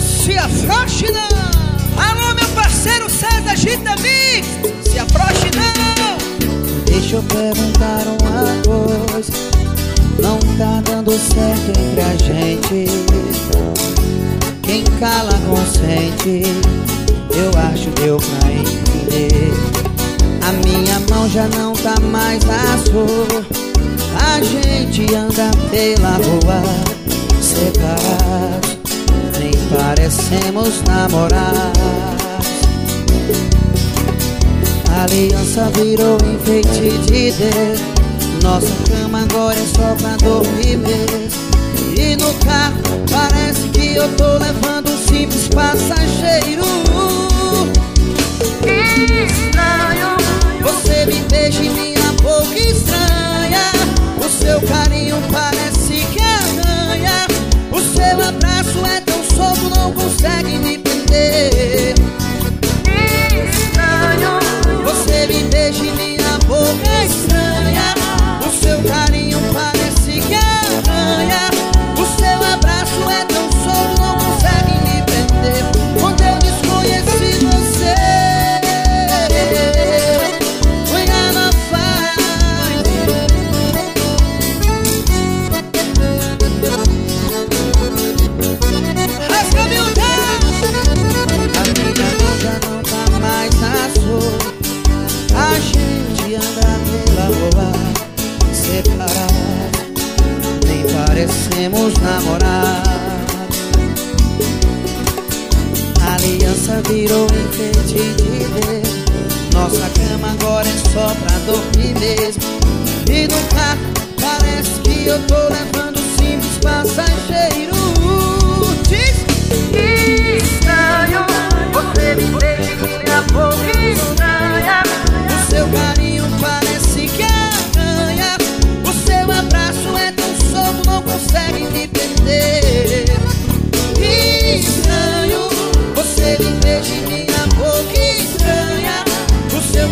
Se afroche não! Alô meu parceiro César Gita Mix! Se afroche não! Deixa eu perguntar uma coisa. Não tá dando certo entre a gente. Quem cala consente Eu acho deu pra entender. A minha mão já não tá mais na sua. A gente anda pela rua separados Nem parecemos namorar aliança virou enfeite de Deus. Nossa cama agora é só pra dormir. Mesmo E no carro parece que eu tô levando um simples passageiro em namorar. Aliança virou enfeite de Deus Nossa cama agora é só pra dormir mesmo. E no carro parece que eu tô levando simples passageiro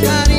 Jacaré.